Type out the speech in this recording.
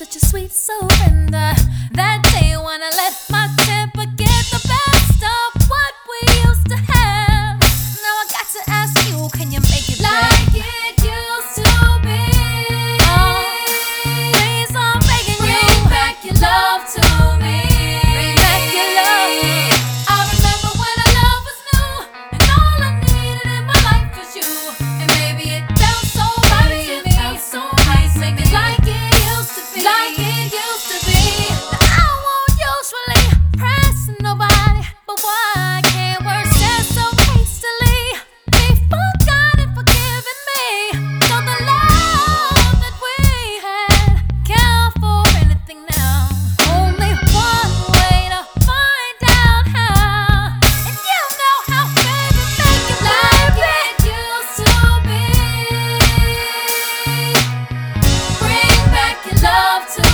such a sweet soul, and uh, that day when I let my love to